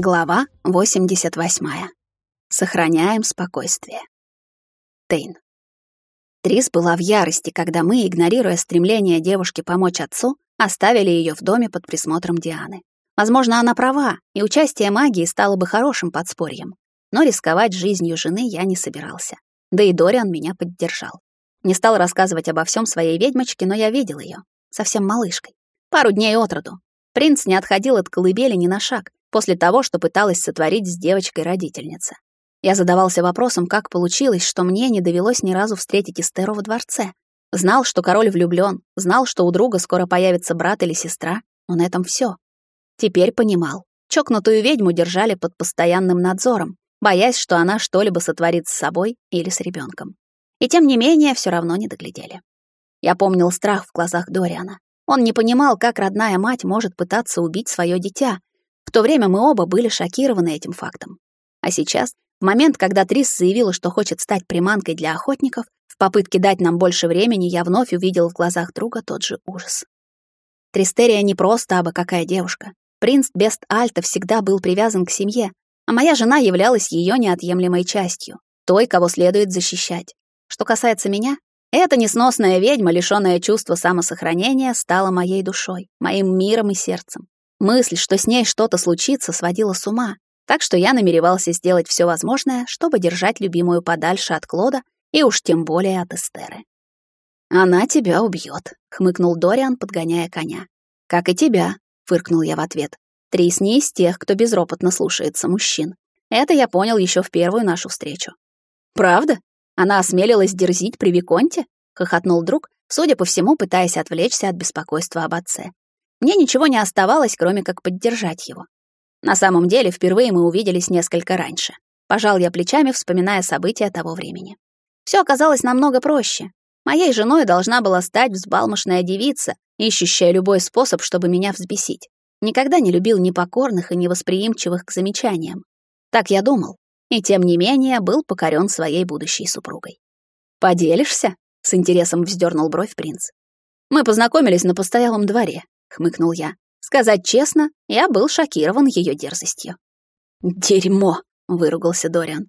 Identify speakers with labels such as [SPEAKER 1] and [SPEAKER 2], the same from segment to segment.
[SPEAKER 1] Глава 88. Сохраняем спокойствие. Тейн. Трис была в ярости, когда мы, игнорируя стремление девушки помочь отцу, оставили ее в доме под присмотром Дианы. Возможно, она права, и участие магии стало бы хорошим подспорьем. Но рисковать жизнью жены я не собирался. Да и Дориан меня поддержал. Не стал рассказывать обо всем своей ведьмочке, но я видел ее, совсем малышкой. Пару дней от роду. Принц не отходил от колыбели ни на шаг, после того, что пыталась сотворить с девочкой родительница. Я задавался вопросом, как получилось, что мне не довелось ни разу встретить Эстеру во дворце. Знал, что король влюблён, знал, что у друга скоро появится брат или сестра, но на этом всё. Теперь понимал. Чокнутую ведьму держали под постоянным надзором, боясь, что она что-либо сотворит с собой или с ребёнком. И тем не менее, всё равно не доглядели. Я помнил страх в глазах Дориана. Он не понимал, как родная мать может пытаться убить своё дитя, в то время мы оба были шокированы этим фактом. А сейчас, в момент, когда Трис заявила, что хочет стать приманкой для охотников, в попытке дать нам больше времени, я вновь увидел в глазах друга тот же ужас. Тристерия не просто абы какая девушка. Принц Бест Альта всегда был привязан к семье, а моя жена являлась ее неотъемлемой частью, той, кого следует защищать. Что касается меня, эта несносная ведьма, лишённая чувства самосохранения, стала моей душой, моим миром и сердцем. Мысль, что с ней что-то случится, сводила с ума, так что я намеревался сделать все возможное, чтобы держать любимую подальше от Клода и уж тем более от Эстеры. «Она тебя убьет», — хмыкнул Дориан, подгоняя коня. «Как и тебя», — фыркнул я в ответ. «Трис не из тех, кто безропотно слушается мужчин. Это я понял еще в первую нашу встречу». «Правда? Она осмелилась дерзить при Виконте?» — хохотнул друг, судя по всему, пытаясь отвлечься от беспокойства об отце. Мне ничего не оставалось, кроме как поддержать его. На самом деле, впервые мы увиделись несколько раньше. Пожал я плечами, вспоминая события того времени. Все оказалось намного проще. Моей женой должна была стать взбалмошная девица, ищущая любой способ, чтобы меня взбесить. Никогда не любил непокорных и невосприимчивых к замечаниям. Так я думал. И тем не менее был покорен своей будущей супругой. «Поделишься?» — с интересом вздернул бровь принц. «Мы познакомились на постоялом дворе. — хмыкнул я. Сказать честно, я был шокирован ее дерзостью. «Дерьмо!» — выругался Дориан.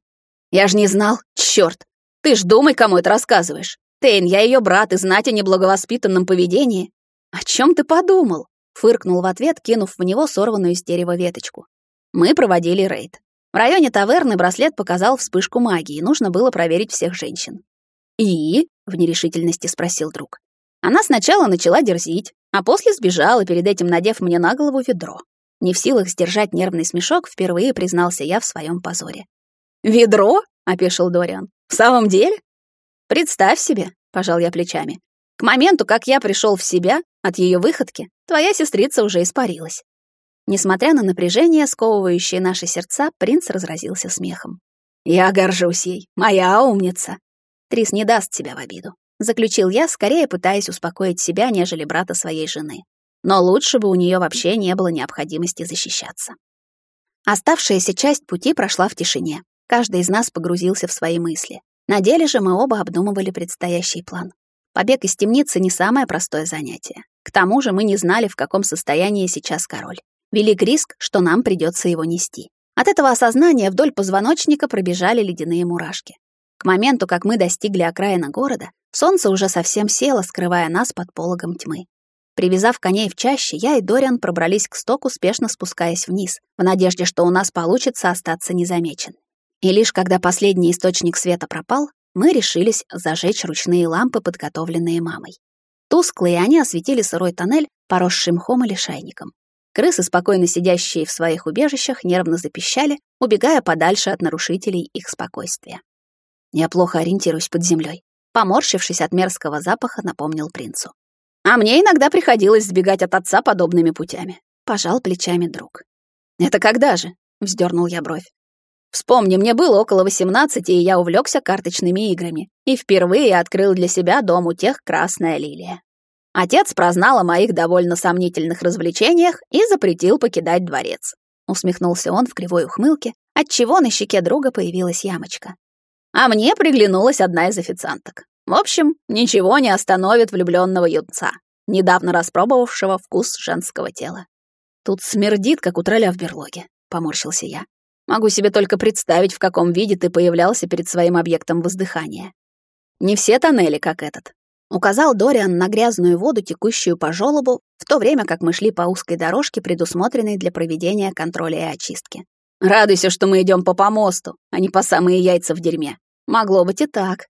[SPEAKER 1] «Я ж не знал! Чёрт! Ты ж думай, кому это рассказываешь! Тейн, я ее брат и знать о неблаговоспитанном поведении!» «О чем ты подумал?» — фыркнул в ответ, кинув в него сорванную из дерева веточку. Мы проводили рейд. В районе таверны браслет показал вспышку магии, нужно было проверить всех женщин. «И?» — в нерешительности спросил друг. Она сначала начала дерзить, а после сбежала, перед этим надев мне на голову ведро. Не в силах сдержать нервный смешок, впервые признался я в своем позоре. «Ведро?» — опешил Дориан. «В самом деле?» «Представь себе», — пожал я плечами. «К моменту, как я пришел в себя от ее выходки, твоя сестрица уже испарилась». Несмотря на напряжение, сковывающее наши сердца, принц разразился смехом. «Я горжусь ей, моя умница!» Трис не даст тебя в обиду заключил я, скорее пытаясь успокоить себя, нежели брата своей жены. Но лучше бы у нее вообще не было необходимости защищаться. Оставшаяся часть пути прошла в тишине. Каждый из нас погрузился в свои мысли. На деле же мы оба обдумывали предстоящий план. Побег из темницы не самое простое занятие. К тому же мы не знали, в каком состоянии сейчас король. Велик риск, что нам придется его нести. От этого осознания вдоль позвоночника пробежали ледяные мурашки. К моменту, как мы достигли окраина города, Солнце уже совсем село, скрывая нас под пологом тьмы. Привязав коней в чаще, я и Дориан пробрались к стоку, спешно спускаясь вниз, в надежде, что у нас получится остаться незамечен. И лишь когда последний источник света пропал, мы решились зажечь ручные лампы, подготовленные мамой. Тусклые они осветили сырой тоннель, поросший мхом или шайником. Крысы, спокойно сидящие в своих убежищах, нервно запищали, убегая подальше от нарушителей их спокойствия. Я плохо ориентируюсь под землей. Поморщившись от мерзкого запаха, напомнил принцу. «А мне иногда приходилось сбегать от отца подобными путями», — пожал плечами друг. «Это когда же?» — вздернул я бровь. «Вспомни, мне было около восемнадцати, и я увлекся карточными играми, и впервые открыл для себя дом у тех «Красная лилия». Отец прознал о моих довольно сомнительных развлечениях и запретил покидать дворец. Усмехнулся он в кривой ухмылке, отчего на щеке друга появилась ямочка. А мне приглянулась одна из официанток. В общем, ничего не остановит влюбленного юнца, недавно распробовавшего вкус женского тела. Тут смердит, как у тролля в берлоге. поморщился я. Могу себе только представить, в каком виде ты появлялся перед своим объектом воздыхания. Не все тоннели, как этот. Указал Дориан на грязную воду, текущую по желобу, в то время как мы шли по узкой дорожке, предусмотренной для проведения контроля и очистки. Радуйся, что мы идем по помосту, а не по самые яйца в дерьме. Могло быть и так.